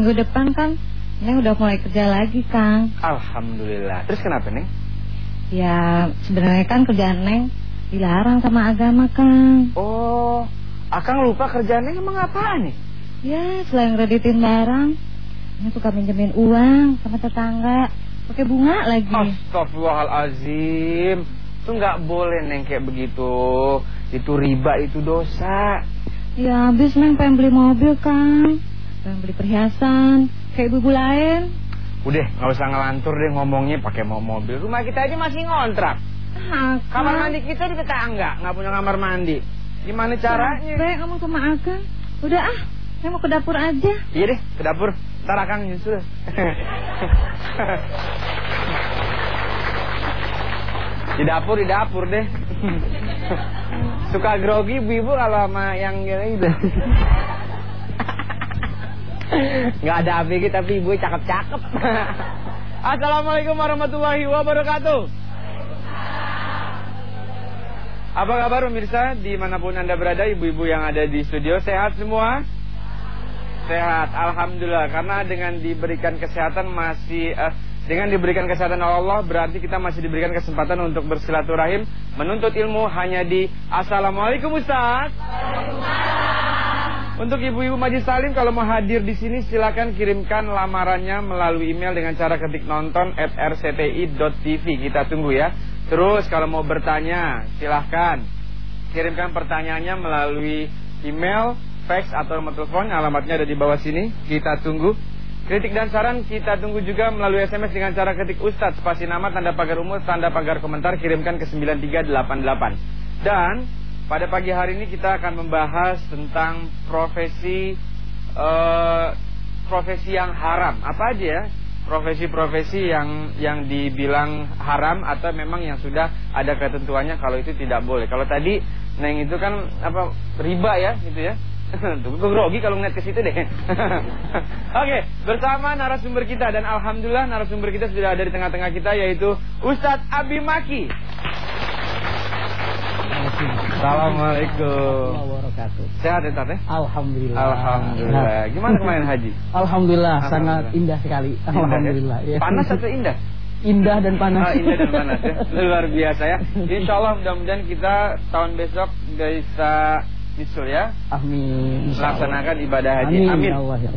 Minggu depan kan Neng udah mulai kerja lagi, Kang. Alhamdulillah. Terus kenapa, Neng? Ya, sebenarnya kan kerjaan Neng dilarang sama agama, Kang. Oh, Akang lupa kerjaan Neng emang apaan nih? Ya, selain kreditin barang, Neng suka minjemin uang sama tetangga, pakai bunga lagi. Astagfirullahalazim. Itu nggak boleh Neng kayak begitu. Itu riba, itu dosa. Ya, habis Neng pengen beli mobil, Kang. Beli perhiasan, kayak ibu-ibu lain. Udah, nggak usah ngelantur deh ngomongnya pakai mau mobil. Rumah kita aja masih ngontrak. Kamar mandi kita di tetangga, nggak punya kamar mandi. Gimana caranya? Capek ngomong sama Akang. Udah ah, Neng mau ke dapur aja. Iya deh, ke dapur. Ntar Akang nyusul. di dapur, di dapur deh. Suka grogi ibu-ibu kalau sama yang gitu. Nggak ada ABG tapi ibu cakep-cakep. Assalamualaikum warahmatullahi wabarakatuh. Apa kabar pemirsa di mana pun anda berada ibu-ibu yang ada di studio sehat semua? Sehat, alhamdulillah. Karena dengan diberikan kesehatan masih eh, dengan diberikan kesehatan Allah berarti kita masih diberikan kesempatan untuk bersilaturahim, menuntut ilmu hanya di Assalamualaikum Ustaz. Untuk ibu-ibu Majlis Salim kalau mau hadir di sini silakan kirimkan lamarannya melalui email dengan cara ketik nonton at rcti.tv. Kita tunggu ya. Terus kalau mau bertanya silahkan kirimkan pertanyaannya melalui email, fax atau nomor telepon. Alamatnya ada di bawah sini. Kita tunggu. Kritik dan saran kita tunggu juga melalui SMS dengan cara ketik Ustadz spasi nama tanda pagar umur tanda pagar komentar kirimkan ke 9388. Dan pada pagi hari ini kita akan membahas tentang profesi eh, profesi yang haram. Apa aja ya? Profesi-profesi yang yang dibilang haram atau memang yang sudah ada ketentuannya kalau itu tidak boleh. Kalau tadi Neng itu kan apa riba ya gitu ya. Tuh, gue grogi kalau ngeliat ke situ deh. Oke, bersama narasumber kita dan alhamdulillah narasumber kita sudah ada di tengah-tengah kita yaitu Ustadz Abi Maki. Assalamualaikum. wabarakatuh. Sehat ya Tat ya? Alhamdulillah. Alhamdulillah. Gimana kemarin haji? Alhamdulillah, sangat indah sekali. Indah, ya? Alhamdulillah. ya. Panas atau indah? Indah dan panas. Oh, indah dan panas ya. Luar biasa ya. Insya Allah mudah-mudahan kita tahun besok bisa nyusul ya. Amin. Melaksanakan ibadah haji. Amin. Amin. Ya Allah ya.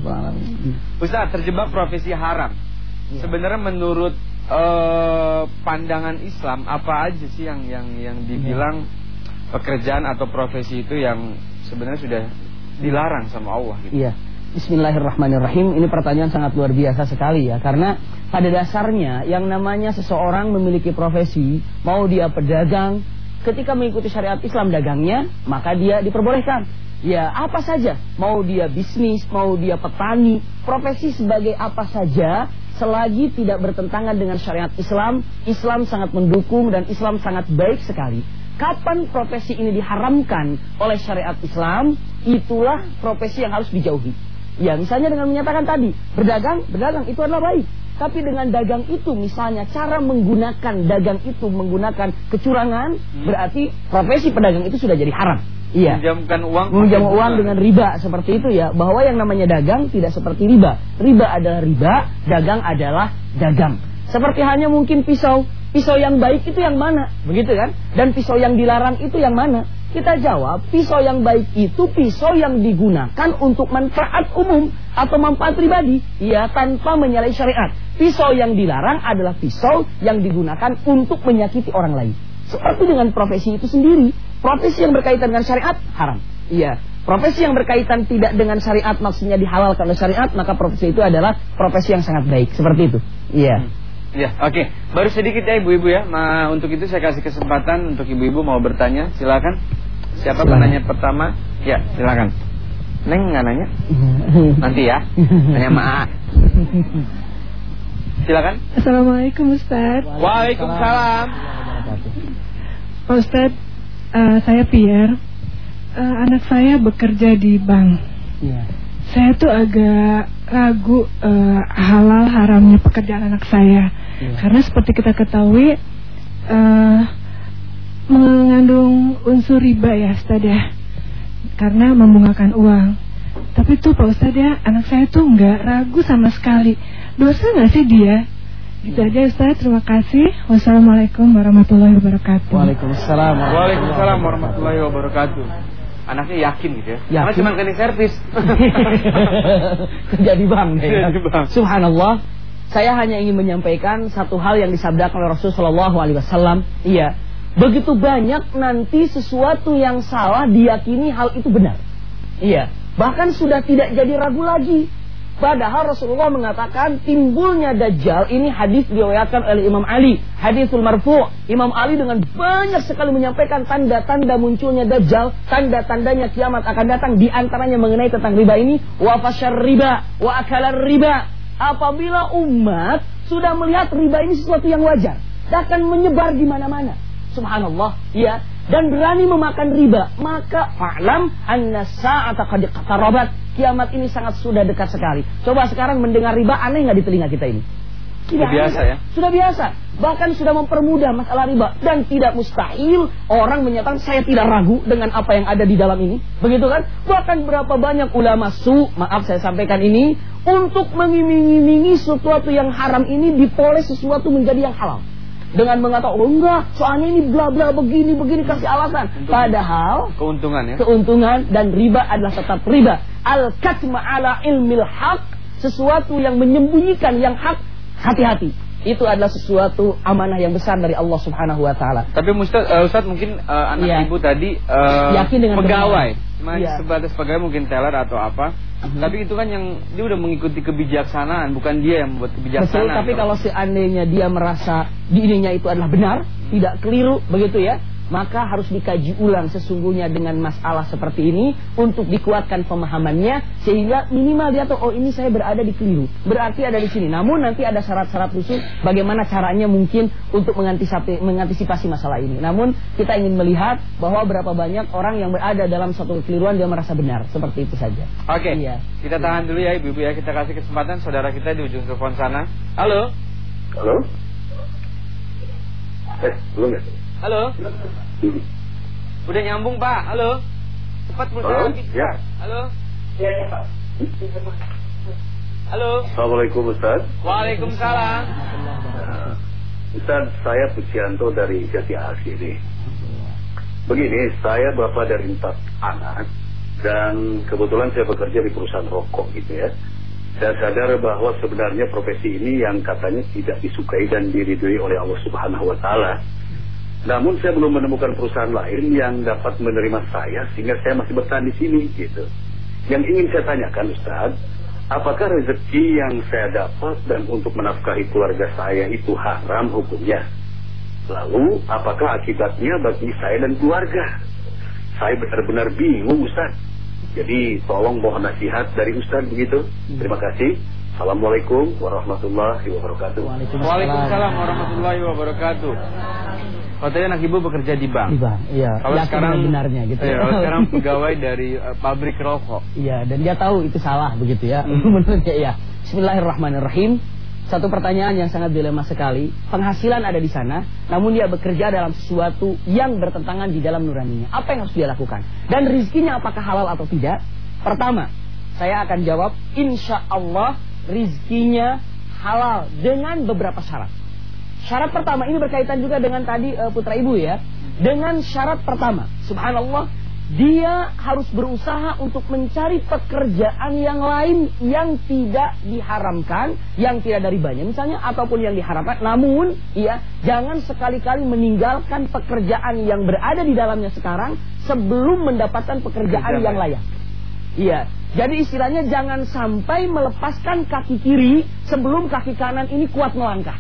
Ustaz terjebak profesi haram. Ya. Sebenarnya menurut eh, pandangan Islam apa aja sih yang yang yang dibilang pekerjaan atau profesi itu yang sebenarnya sudah dilarang sama Allah gitu. Iya. Bismillahirrahmanirrahim. Ini pertanyaan sangat luar biasa sekali ya karena pada dasarnya yang namanya seseorang memiliki profesi, mau dia pedagang, ketika mengikuti syariat Islam dagangnya, maka dia diperbolehkan. Ya, apa saja, mau dia bisnis, mau dia petani, profesi sebagai apa saja selagi tidak bertentangan dengan syariat Islam, Islam sangat mendukung dan Islam sangat baik sekali. Kapan profesi ini diharamkan oleh syariat Islam, itulah profesi yang harus dijauhi. Ya, misalnya dengan menyatakan tadi, berdagang, berdagang itu adalah baik. Tapi dengan dagang itu misalnya cara menggunakan dagang itu menggunakan kecurangan, berarti profesi pedagang itu sudah jadi haram. Iya. Menjamkan uang Meminjam pakai uang dengan riba seperti itu ya. Bahwa yang namanya dagang tidak seperti riba. Riba adalah riba, dagang adalah dagang. Seperti hanya mungkin pisau. Pisau yang baik itu yang mana? Begitu kan? Dan pisau yang dilarang itu yang mana? Kita jawab, pisau yang baik itu pisau yang digunakan untuk manfaat umum atau manfaat pribadi. Ya, tanpa menyalahi syariat. Pisau yang dilarang adalah pisau yang digunakan untuk menyakiti orang lain. Seperti dengan profesi itu sendiri. Profesi yang berkaitan dengan syariat haram. Iya. Profesi yang berkaitan tidak dengan syariat maksudnya dihalalkan oleh syariat maka profesi itu adalah profesi yang sangat baik. Seperti itu. Iya. Ya, oke. Baru sedikit ya ibu-ibu ya. Nah, untuk itu saya kasih kesempatan untuk ibu-ibu mau bertanya. Silakan. Siapa penanya pertama? Ya, silakan. Neng nggak nanya? Nanti ya. Tanya Ma. Silakan. Assalamualaikum Ustaz Waalaikumsalam. Ustaz, eh, saya Pierre Eh, Anak saya bekerja di bank Iya. Saya tuh agak ragu eh, halal haramnya pekerjaan anak saya Iya. Karena seperti kita ketahui eh, Mengandung unsur riba ya Ustaz ya Karena membungakan uang tapi tuh Pak Ustadz ya, anak saya tuh nggak ragu sama sekali. Dosa nggak sih dia? Gitu aja Ustadz, terima kasih. Wassalamualaikum warahmatullahi wabarakatuh. Waalaikumsalam. Waalaikumsalam warahmatullahi wabarakatuh. Anaknya yakin gitu ya. Karena Yakin. cuma kena servis. Kerja di bank deh ya. Kerja di bank. Subhanallah. Saya hanya ingin menyampaikan satu hal yang disabdakan oleh Rasulullah SAW. Iya. Begitu banyak nanti sesuatu yang salah diyakini hal itu benar. Iya. Bahkan sudah tidak jadi ragu lagi. Padahal Rasulullah mengatakan timbulnya Dajjal ini hadis diriwayatkan oleh Imam Ali, hadisul marfu. Imam Ali dengan banyak sekali menyampaikan tanda-tanda munculnya Dajjal, tanda-tandanya kiamat akan datang di antaranya mengenai tentang riba ini, wa fasyar riba, wa akalar riba. Apabila umat sudah melihat riba ini sesuatu yang wajar, akan menyebar di mana-mana. Subhanallah, ya. Dan berani memakan riba, maka fa'lam anna sa'ata qad iqtarabat. Kiamat ini sangat sudah dekat sekali. Coba sekarang mendengar riba aneh nggak di telinga kita ini? Sudah aneh biasa ya? Sudah biasa. Bahkan sudah mempermudah masalah riba dan tidak mustahil orang menyatakan saya tidak ragu dengan apa yang ada di dalam ini. Begitu kan? Bahkan berapa banyak ulama su, maaf saya sampaikan ini, untuk mengiming-imingi sesuatu yang haram ini dipoles sesuatu menjadi yang halal dengan mengatakan oh enggak soalnya ini bla bla begini begini kasih alasan Untuk- padahal Keuntungan ya. keuntungan dan riba adalah tetap riba al katma ala ilmil haq sesuatu yang menyembunyikan yang hak hati-hati itu adalah sesuatu amanah yang besar dari Allah Subhanahu wa taala Tapi Ustaz, eh, Ustaz mungkin eh, anak Iya. ibu tadi eh, Yakin dengan pegawai, cuma Iya. sebatas pegawai mungkin teller atau apa. Mhm. Tapi itu kan yang dia udah mengikuti kebijaksanaan, bukan dia yang membuat Betul, kebijaksanaan. tapi kalau seandainya dia merasa dirinya itu adalah benar, tidak keliru, begitu ya, maka harus dikaji ulang sesungguhnya dengan masalah seperti ini untuk dikuatkan pemahamannya sehingga minimal dia tahu oh ini saya berada di keliru, berarti ada di sini. Namun nanti ada syarat-syarat khusus bagaimana caranya mungkin untuk mengantisipasi, mengantisipasi masalah ini. Namun kita ingin melihat bahwa berapa banyak orang yang berada dalam satu kekeliruan dia merasa benar, seperti itu saja. Oke, Iya. kita tahan dulu ya ibu-ibu ya. Kita kasih kesempatan saudara kita di ujung telepon sana. Halo, Halo? Eh, belum ya? Halo. Udah nyambung pak, halo. Cepat pulsa Halo? lagi. Ya. Halo. Halo. Assalamualaikum Ustaz. Waalaikumsalam. Ustaz, saya Pujianto dari Jati Asih ini. Begini, saya bapak dari empat anak dan kebetulan saya bekerja di perusahaan rokok gitu ya. Saya sadar bahwa sebenarnya profesi ini yang katanya tidak disukai dan diridhoi oleh Allah Subhanahu wa taala. Namun saya belum menemukan perusahaan lain yang dapat menerima saya sehingga saya masih bertahan di sini gitu. Yang ingin saya tanyakan Ustaz, apakah rezeki yang saya dapat dan untuk menafkahi keluarga saya itu haram hukumnya? Lalu apakah akibatnya bagi saya dan keluarga? Saya benar-benar bingung Ustaz. Jadi tolong mohon nasihat dari Ustaz begitu. Terima kasih. Assalamualaikum warahmatullahi wabarakatuh. Waalaikumsalam warahmatullahi wabarakatuh. Kalau tadi anak ibu bekerja di bank. Di bank, iya. Kalau Yakin sekarang benarnya gitu. Iya, kalau sekarang pegawai dari eh, pabrik rokok. Iya, dan dia tahu itu salah begitu ya. Hmm. Menurutnya ya. Bismillahirrahmanirrahim. Satu pertanyaan yang sangat dilema sekali. Penghasilan ada di sana, namun dia bekerja dalam sesuatu yang bertentangan di dalam nuraninya. Apa yang harus dia lakukan? Dan rizkinya apakah halal atau tidak? Pertama, saya akan jawab, insya Allah rizkinya halal dengan beberapa syarat. Syarat pertama ini berkaitan juga dengan tadi eh, putra ibu ya. Dengan syarat pertama, subhanallah, dia harus berusaha untuk mencari pekerjaan yang lain yang tidak diharamkan, yang tidak dari banyak misalnya ataupun yang diharamkan. Namun, ya, jangan sekali-kali meninggalkan pekerjaan yang berada di dalamnya sekarang sebelum mendapatkan pekerjaan Kerja yang layak. Iya. Jadi istilahnya jangan sampai melepaskan kaki kiri sebelum kaki kanan ini kuat melangkah.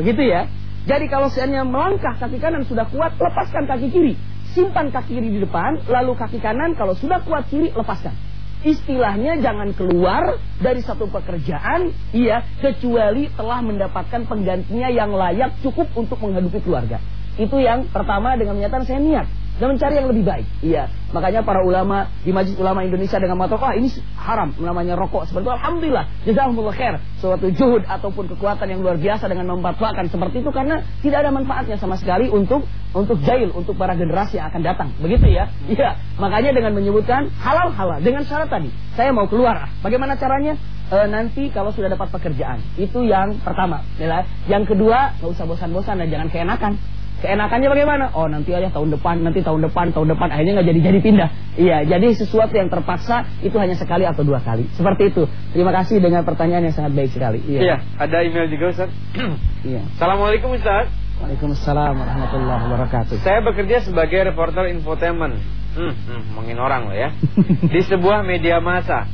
Begitu ya. Jadi kalau seandainya melangkah kaki kanan sudah kuat, lepaskan kaki kiri. Simpan kaki kiri di depan, lalu kaki kanan kalau sudah kuat kiri, lepaskan. Istilahnya jangan keluar dari satu pekerjaan, iya, kecuali telah mendapatkan penggantinya yang layak cukup untuk menghidupi keluarga. Itu yang pertama dengan menyatakan saya niat. Dan mencari yang lebih baik. Iya, makanya para ulama di Majelis Ulama Indonesia dengan mengatakan, "Wah, ini haram namanya rokok." Seperti itu, alhamdulillah, jazakumullah khair. Suatu juhud ataupun kekuatan yang luar biasa dengan memfatwakan seperti itu karena tidak ada manfaatnya sama sekali untuk untuk jail, untuk para generasi yang akan datang. Begitu ya? Iya, makanya dengan menyebutkan halal halal dengan syarat tadi, saya mau keluar. Bagaimana caranya? E, nanti kalau sudah dapat pekerjaan, itu yang pertama. Ya, yang kedua, nggak usah bosan-bosan dan jangan keenakan. Keenakannya bagaimana? Oh nanti aja tahun depan, nanti tahun depan, tahun depan akhirnya nggak jadi jadi pindah. Iya, jadi sesuatu yang terpaksa itu hanya sekali atau dua kali. Seperti itu. Terima kasih dengan pertanyaan yang sangat baik sekali. Iya, iya ada email juga Ustaz. iya. Assalamualaikum Ustaz. Waalaikumsalam warahmatullahi wabarakatuh. Saya bekerja sebagai reporter infotainment. Hmm, hmm mungkin orang loh ya. di sebuah media massa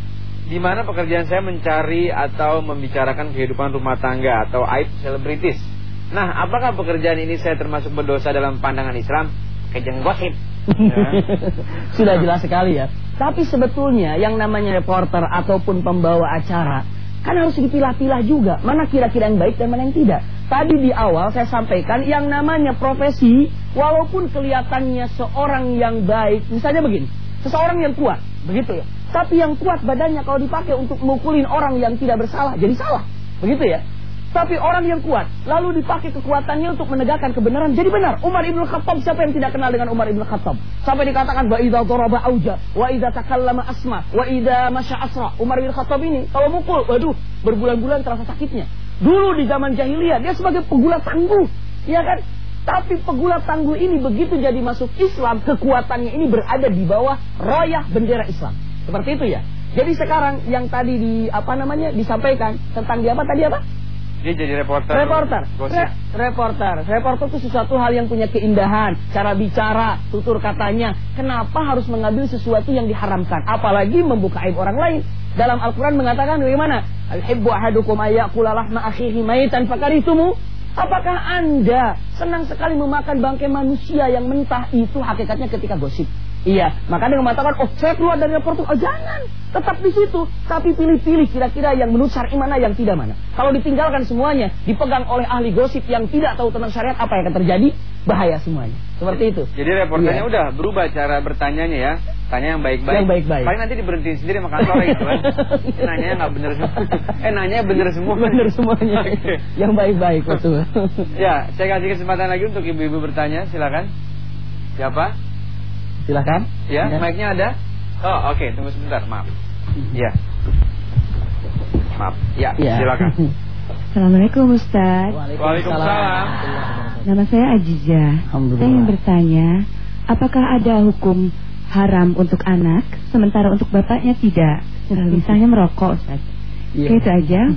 di mana pekerjaan saya mencari atau membicarakan kehidupan rumah tangga atau aib selebritis. Nah, apakah pekerjaan ini saya termasuk berdosa dalam pandangan Islam? Kejeng gosip. Ya. Sudah jelas sekali ya. Tapi sebetulnya yang namanya reporter ataupun pembawa acara kan harus dipilah-pilah juga. Mana kira-kira yang baik dan mana yang tidak. Tadi di awal saya sampaikan yang namanya profesi walaupun kelihatannya seorang yang baik, misalnya begini, seseorang yang kuat, begitu ya. Tapi yang kuat badannya kalau dipakai untuk mukulin orang yang tidak bersalah jadi salah. Begitu ya. Tapi orang yang kuat lalu dipakai kekuatannya untuk menegakkan kebenaran jadi benar. Umar Ibn Khattab siapa yang tidak kenal dengan Umar Ibn Khattab? Sampai dikatakan wa idza daraba auja wa idza takallama asma wa idza masya asra. Umar Ibn Khattab ini kalau mukul waduh berbulan-bulan terasa sakitnya. Dulu di zaman jahiliyah dia sebagai pegulat tangguh, ya kan? Tapi pegulat tangguh ini begitu jadi masuk Islam, kekuatannya ini berada di bawah royah bendera Islam. Seperti itu ya. Jadi sekarang yang tadi di apa namanya disampaikan tentang dia apa tadi apa? Dia jadi reporter. Reporter. Re reporter. Reporter itu sesuatu hal yang punya keindahan, cara bicara, tutur katanya. Kenapa harus mengambil sesuatu yang diharamkan? Apalagi membuka aib orang lain. Dalam Al-Quran mengatakan bagaimana? Al-hibbu ahadukum ayakula lahma akhihi maitan fakaritumu. Apakah anda senang sekali memakan bangkai manusia yang mentah itu hakikatnya ketika gosip? Iya, maka dia mengatakan, oh saya keluar dari rapor itu. Oh jangan, tetap di situ. Tapi pilih-pilih kira-kira yang menurut syariat mana, yang tidak mana. Kalau ditinggalkan semuanya, dipegang oleh ahli gosip yang tidak tahu tentang syariat, apa yang akan terjadi? Bahaya semuanya. Seperti itu. Jadi reporternya iya. udah berubah cara bertanyanya ya. Tanya yang baik-baik. Yang baik-baik. Paling nanti diberhenti sendiri makan sore gitu kan. nanya nggak bener semua. Eh nanya bener semua. Bener semuanya. yang baik-baik betul. ya, saya kasih kesempatan lagi untuk ibu-ibu bertanya, silakan. Siapa? Silakan. Ya, ya. mic-nya ada? Oh, oke, okay. tunggu sebentar, maaf. Ya. Maaf. Ya, ya. silakan. Assalamualaikum Ustaz Waalaikumsalam. Nama saya Ajiza. Saya ingin bertanya Apakah ada hukum haram untuk anak Sementara untuk bapaknya tidak? Misalnya merokok Ustaz ya. Itu aja.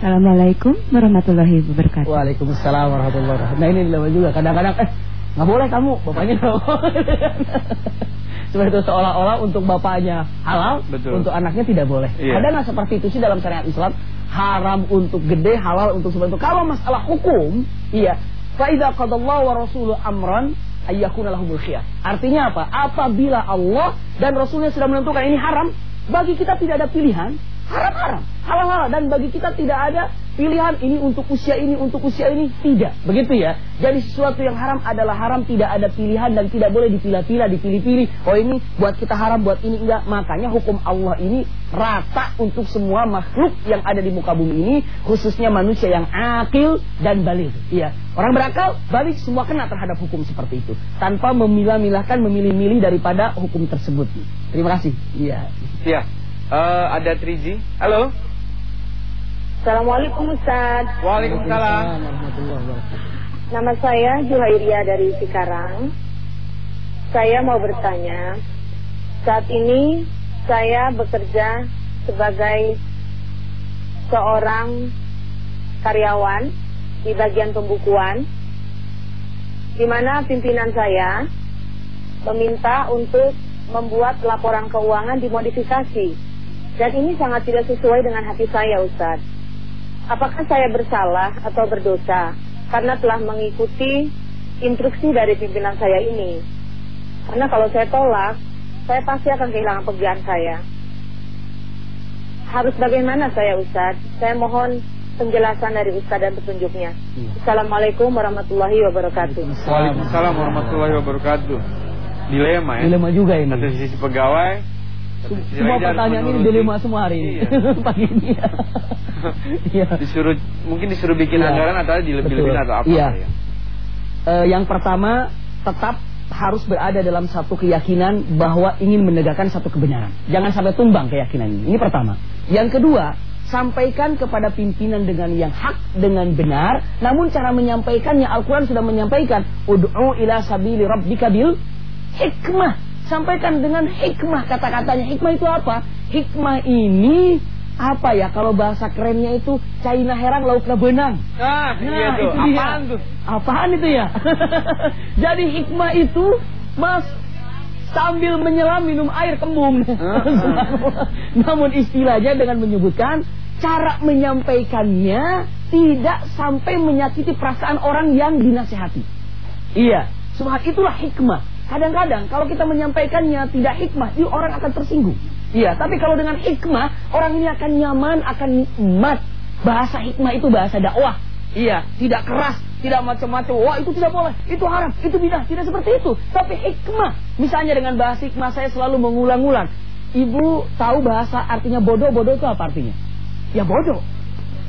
Assalamualaikum warahmatullahi wabarakatuh. Waalaikumsalam warahmatullahi wabarakatuh. Nah ini juga. Kadang-kadang Eh nggak boleh kamu bapaknya nggak boleh seperti itu seolah-olah untuk bapaknya halal Betul. untuk anaknya tidak boleh. Iya. ada nggak seperti itu sih dalam syariat Islam? Haram untuk gede halal untuk itu. Kalau masalah hukum iya. Faida qadallahu wa rasuluh amran ayyakuna lahumul khiyar artinya apa? Apabila Allah dan Rasulnya sudah menentukan ini haram bagi kita tidak ada pilihan haram-haram dan bagi kita tidak ada pilihan ini untuk usia ini, untuk usia ini, tidak. Begitu ya. Jadi sesuatu yang haram adalah haram, tidak ada pilihan dan tidak boleh dipilah-pilah, dipilih-pilih. Oh ini buat kita haram, buat ini enggak. Makanya hukum Allah ini rata untuk semua makhluk yang ada di muka bumi ini, khususnya manusia yang akil dan balik. Iya. Orang berakal, balik semua kena terhadap hukum seperti itu. Tanpa memilah-milahkan, memilih-milih daripada hukum tersebut. Terima kasih. Iya. Iya. Uh, ada 3G. Halo. Assalamualaikum Ustaz. Waalaikumsalam. Nama saya Juhairia dari Cikarang. Saya mau bertanya Saat ini saya bekerja sebagai seorang karyawan di bagian pembukuan di mana pimpinan saya meminta untuk membuat laporan keuangan dimodifikasi. Dan ini sangat tidak sesuai dengan hati saya Ustadz apakah saya bersalah atau berdosa karena telah mengikuti instruksi dari pimpinan saya ini. Karena kalau saya tolak, saya pasti akan kehilangan pekerjaan saya. Harus bagaimana saya Ustaz? Saya mohon penjelasan dari Ustaz dan petunjuknya. Hmm. Assalamualaikum warahmatullahi wabarakatuh. Waalaikumsalam warahmatullahi wabarakatuh. Dilema ya. Dilema juga ini. Satu sisi pegawai. Semua pertanyaan ini dilema semua hari ini. Iya. Pagi ini. ya. Iya. disuruh mungkin disuruh bikin Iya. anggaran atau dilebih-lebihin Betul. atau apa Iya. ya. Eh, yang pertama tetap harus berada dalam satu keyakinan bahwa ingin menegakkan satu kebenaran. Jangan sampai tumbang keyakinan ini. Ini pertama. Yang kedua, sampaikan kepada pimpinan dengan yang hak dengan benar. Namun cara menyampaikannya Al-Quran sudah menyampaikan, Udu'u ila sabili rabbika bil hikmah. Sampaikan dengan hikmah kata-katanya. Hikmah itu apa? Hikmah ini apa ya kalau bahasa kerennya itu China herang lauknya benang. Nah, iya tuh. itu dia. Apaan tuh? Apaan itu ya? Jadi hikmah itu Mas sambil menyelam minum air kembung. Subhanallah. Namun istilahnya dengan menyebutkan cara menyampaikannya tidak sampai menyakiti perasaan orang yang dinasehati. Iya, subhan itulah hikmah. Kadang-kadang kalau kita menyampaikannya tidak hikmah, itu orang akan tersinggung. Iya, tapi kalau dengan hikmah, orang ini akan nyaman, akan nikmat. Bahasa hikmah itu bahasa dakwah. Iya, tidak keras, tidak macam-macam. Wah, itu tidak boleh, itu haram, itu bidah, tidak seperti itu. Tapi hikmah. Misalnya dengan bahasa hikmah saya selalu mengulang-ulang. Ibu tahu bahasa artinya bodoh, bodoh itu apa artinya? Ya bodoh.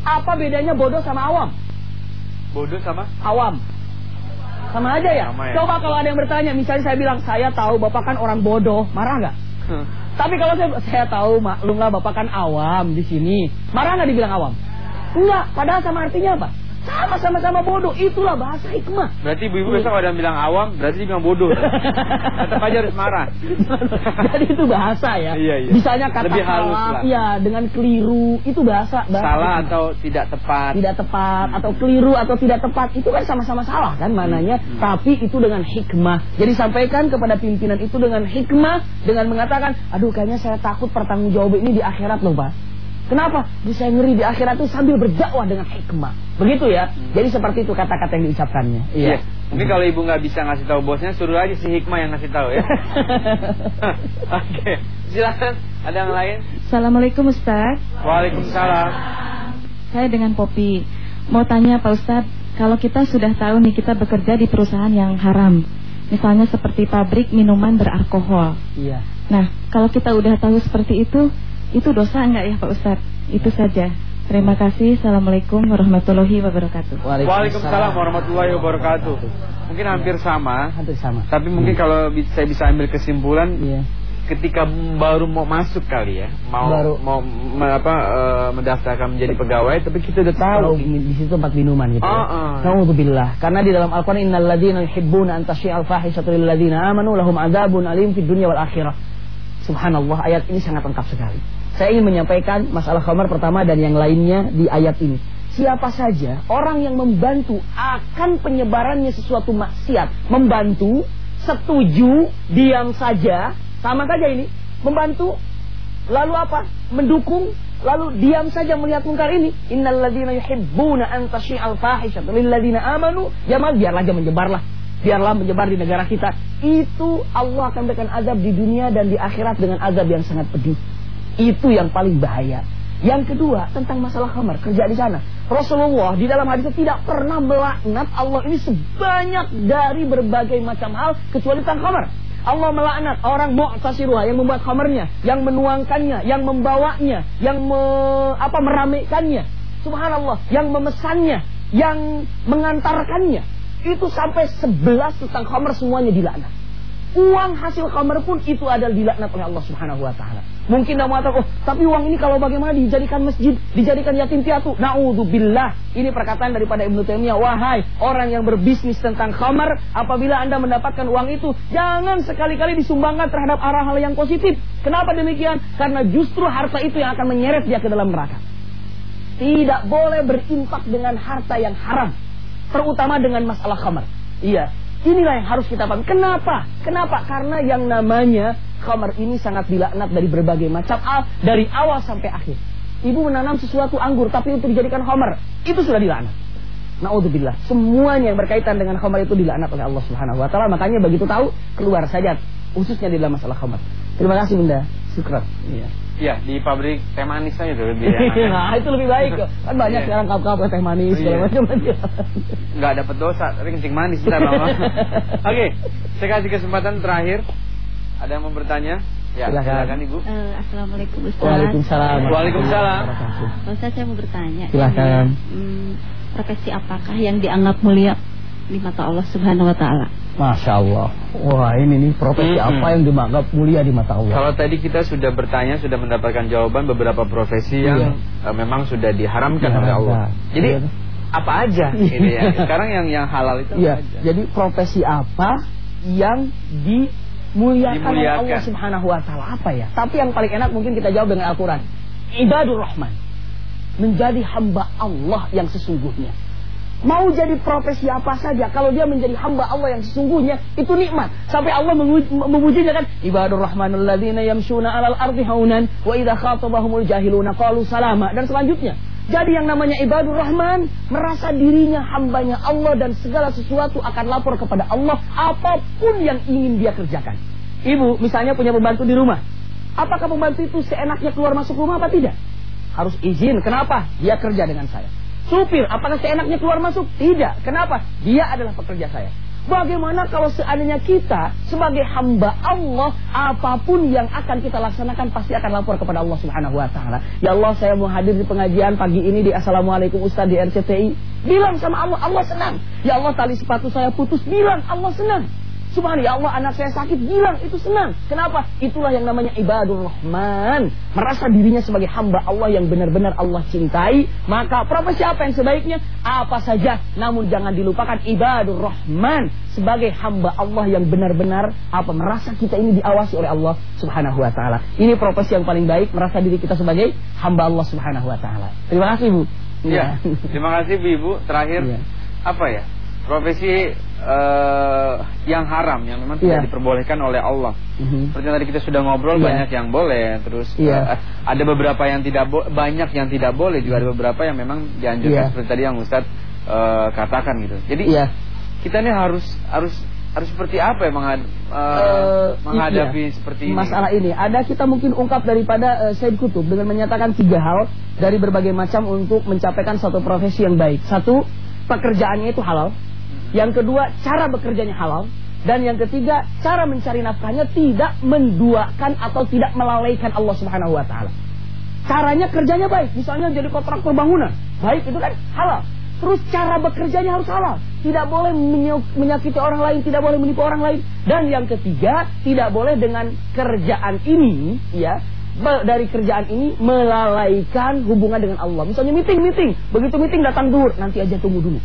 Apa bedanya bodoh sama awam? Bodoh sama? Awam. Sama aja ya? Sama ya. Coba kalau ada yang bertanya, misalnya saya bilang, saya tahu bapak kan orang bodoh, marah nggak? Tapi kalau saya, saya tahu maklum lah bapak kan awam di sini, marah nggak dibilang awam? Enggak, padahal sama artinya apa? Sama sama-sama bodoh, itulah bahasa hikmah. Berarti ibu-ibu besok ada yang bilang awam, berarti dia bilang bodoh. Tetap aja harus marah. Jadi itu bahasa ya. Iya, iya. Misalnya kata Lebih halus salah, lah. ya dengan keliru, itu bahasa, bahasa Salah hikmah. atau tidak tepat. tidak tepat atau keliru atau tidak tepat itu kan sama-sama salah kan mananya Hmm. tapi itu dengan hikmah jadi sampaikan kepada pimpinan itu dengan hikmah dengan mengatakan aduh kayaknya saya takut pertanggungjawab ini di akhirat loh pak Kenapa? Di saya ngeri di akhirat itu sambil berdakwah dengan hikmah. Begitu ya. Jadi seperti itu kata-kata yang diucapkannya. Hmm. Iya. Mungkin kalau ibu nggak bisa ngasih tahu bosnya, suruh aja si hikmah yang ngasih tahu ya. Oke, silakan. Ada yang lain? Assalamualaikum Ustaz Waalaikumsalam. Saya dengan Popi Mau tanya Pak Ustaz Kalau kita sudah tahu nih kita bekerja di perusahaan yang haram Misalnya seperti pabrik minuman beralkohol Iya. Nah kalau kita udah tahu seperti itu Itu dosa enggak ya Pak Ustaz? Itu saja Terima kasih Assalamualaikum warahmatullahi wabarakatuh Waalaikumsalam warahmatullahi wabarakatuh. Mungkin hampir sama, Hampir sama. tapi mungkin kalau saya bisa ambil kesimpulan Iya. ketika baru mau masuk kali ya, mau Baru. mau me- apa eh, mendaftarkan menjadi pegawai, tapi kita udah tahu. Kalau di situ tempat minuman gitu. Ah, ah. Nauzubillah. Karena di dalam Al-Qur'an innal ladzina yuhibbuna an tasyi'al fahishatu lil ladzina amanu lahum adzabun alim fid dunya wal akhirah. Subhanallah, ayat ini sangat lengkap sekali. Saya ingin menyampaikan masalah khamar pertama dan yang lainnya di ayat ini. Siapa saja orang yang membantu akan penyebarannya sesuatu maksiat, membantu, setuju, diam saja, sama saja ini, membantu Lalu apa? Mendukung lalu diam saja melihat mungkar ini. Innalladzina yuhibbuna an tasyi'al fahishatu lilladzina amanu. Jamal biarlah aja menyebarlah. Biarlah menyebar di negara kita. Itu Allah akan berikan azab di dunia dan di akhirat dengan azab yang sangat pedih. Itu yang paling bahaya. Yang kedua tentang masalah khamar kerja di sana. Rasulullah di dalam hadisnya tidak pernah melaknat Allah ini sebanyak dari berbagai macam hal kecuali tentang khamar. Allah melaknat orang mu'tasiruha yang membuat khamarnya, yang menuangkannya, yang membawanya, yang me, apa meramaikannya. Subhanallah, yang memesannya, yang mengantarkannya. Itu sampai 11 tentang khamar semuanya dilaknat. Uang hasil khamar pun itu adalah dilaknat oleh Allah Subhanahu wa taala. Mungkin anda mengatakan, oh, tapi uang ini kalau bagaimana dijadikan masjid, dijadikan yatim piatu. Naudzubillah. Ini perkataan daripada Ibnu Taimiyah, wahai orang yang berbisnis tentang khamar, apabila Anda mendapatkan uang itu, jangan sekali-kali disumbangkan terhadap arah hal yang positif. Kenapa demikian? Karena justru harta itu yang akan menyeret dia ke dalam neraka. Tidak boleh berimpak dengan harta yang haram, terutama dengan masalah khamar. Iya, inilah yang harus kita paham. Kenapa? Kenapa? Karena yang namanya khamar ini sangat dilaknat dari berbagai macam hal dari awal sampai akhir. Ibu menanam sesuatu anggur tapi untuk dijadikan khamar, itu sudah dilaknat. Naudzubillah. Semuanya yang berkaitan dengan khamar itu dilaknat oleh Allah Subhanahu wa taala. Makanya begitu tahu keluar saja khususnya di dalam masalah khamar. Terima kasih Bunda. Syukran. Iya. Iya, di pabrik teh manis aja tuh lebih Nah, itu lebih baik. Kan banyak Iya. sekarang kap-kap teh manis Iya. segala macam. Nggak dapat dosa, tapi kencing manis kita. Oke, saya kasih kesempatan terakhir. Ada yang mau bertanya? Ya, Silakan. silakan Ibu. Eh, Assalamualaikum Ustaz. Waalaikumsalam. Waalaikumsalam. Ustaz saya mau bertanya. Silakan. Ini, hmm, profesi apakah yang dianggap mulia di mata Allah Subhanahu wa taala? Masya Allah. Wah ini nih profesi Mm-mm. apa yang dianggap mulia di mata Allah. Kalau tadi kita sudah bertanya, sudah mendapatkan jawaban beberapa profesi yang eh, memang sudah diharamkan oleh Allah. Diharamkan. Jadi Iya. apa aja gitu ya. Sekarang yang yang halal itu Iya. apa aja? Jadi profesi apa yang dimuliakan, oleh Dimuliakan. Allah Subhanahu wa taala apa ya? Tapi yang paling enak mungkin kita jawab dengan Al-Qur'an. Ibadur Rahman. Menjadi hamba Allah yang sesungguhnya. Mau jadi profesi apa saja Kalau dia menjadi hamba Allah yang sesungguhnya Itu nikmat Sampai Allah memujinya kan Ibadur rahmanul ladhina yamshuna alal ardi haunan Wa idha khatabahumul jahiluna qalu salama Dan selanjutnya Jadi yang namanya ibadur rahman Merasa dirinya hambanya Allah Dan segala sesuatu akan lapor kepada Allah Apa pun yang ingin dia kerjakan Ibu misalnya punya pembantu di rumah Apakah pembantu itu seenaknya keluar masuk rumah apa tidak? Harus izin. Kenapa? Dia kerja dengan saya. Supir, apakah seenaknya keluar masuk? Tidak. Kenapa? Dia adalah pekerja saya. Bagaimana kalau seandainya kita sebagai hamba Allah apa pun yang akan kita laksanakan pasti akan lapor kepada Allah Subhanahu wa taala. Ya Allah, saya mau hadir di pengajian pagi ini di Assalamualaikum Ustaz di RCTI. Bilang sama Allah, Allah senang. Ya Allah, tali sepatu saya putus, bilang Allah senang. Subhanallah, ya Allah anak saya sakit, bilang itu senang. Kenapa? Itulah yang namanya ibadur rahman. Merasa dirinya sebagai hamba Allah yang benar-benar Allah cintai. Maka profesi apa yang sebaiknya? Apa saja. Namun jangan dilupakan ibadur rahman. Sebagai hamba Allah yang benar-benar apa merasa kita ini diawasi oleh Allah subhanahu wa ta'ala. Ini profesi yang paling baik. Merasa diri kita sebagai hamba Allah subhanahu wa ta'ala. Terima kasih Bu. Ya, terima kasih Bu Ibu. Terakhir Iya. apa ya? Profesi eh, yang haram yang memang tidak Iya. diperbolehkan oleh Allah. Mhm. Seperti yang tadi kita sudah ngobrol Iya. banyak yang boleh, terus Iya. eh, ada beberapa yang tidak banyak yang tidak boleh juga ada beberapa yang memang dianjurkan Iya. seperti tadi yang Ustadz eh, katakan gitu. Jadi Iya. kita ini harus harus harus seperti apa ya menghad- eh, Eh, menghadapi iya. seperti ini? Masalah ini ada kita mungkin ungkap daripada uh, Said Kutub dengan menyatakan tiga hal dari berbagai macam untuk mencapaikan satu profesi yang baik. Satu, pekerjaannya itu halal. Yang kedua, cara bekerjanya halal. Dan yang ketiga, cara mencari nafkahnya tidak menduakan atau tidak melalaikan Allah Subhanahu wa taala. Caranya kerjanya baik, misalnya jadi kontraktor bangunan. Baik itu kan halal. Terus cara bekerjanya harus halal. Tidak boleh menyakiti orang lain, tidak boleh menipu orang lain. Dan yang ketiga, tidak boleh dengan kerjaan ini, ya, dari kerjaan ini melalaikan hubungan dengan Allah. Misalnya meeting, meeting. Begitu meeting datang dur, nanti aja tunggu dulu.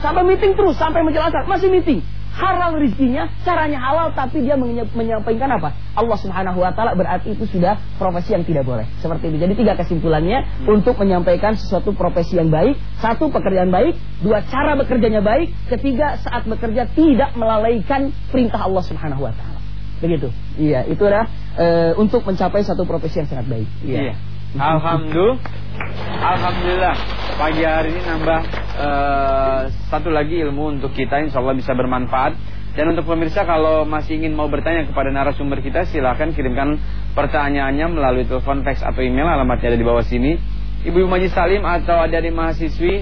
Sampai meeting terus, sampai menjelaskan, masih meeting. Halal rezekinya, caranya halal tapi dia menyampaikan apa? Allah Subhanahu wa taala berarti itu sudah profesi yang tidak boleh. Seperti itu. Jadi tiga kesimpulannya untuk menyampaikan sesuatu profesi yang baik, satu pekerjaan baik, dua cara bekerjanya baik, ketiga saat bekerja tidak melalaikan perintah Allah Subhanahu wa taala. Begitu. Iya, itu adalah eh, untuk mencapai satu profesi yang sangat baik. Iya. Alhamdulillah. Alhamdulillah. Pagi hari ini nambah eh, satu lagi ilmu untuk kita insya Allah bisa bermanfaat. Dan untuk pemirsa kalau masih ingin mau bertanya kepada narasumber kita silahkan kirimkan pertanyaannya melalui telepon, fax atau email alamatnya ada di bawah sini. Ibu-ibu Majlis Salim atau adik-adik mahasiswi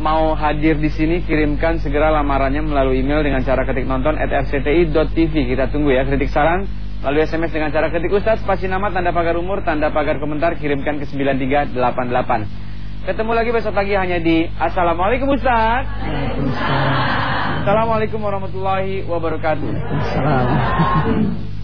mau hadir di sini kirimkan segera lamarannya melalui email dengan cara ketik nonton at rcti.tv. Kita tunggu ya kritik saran Lalu SMS dengan cara ketik Ustaz, spasi nama, tanda pagar umur, tanda pagar komentar, kirimkan ke 9388. Ketemu lagi besok pagi hanya di Assalamualaikum Ustaz. Assalamualaikum warahmatullahi wabarakatuh. Assalamualaikum.